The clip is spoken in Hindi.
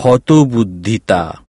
হতবুদ্ধিতা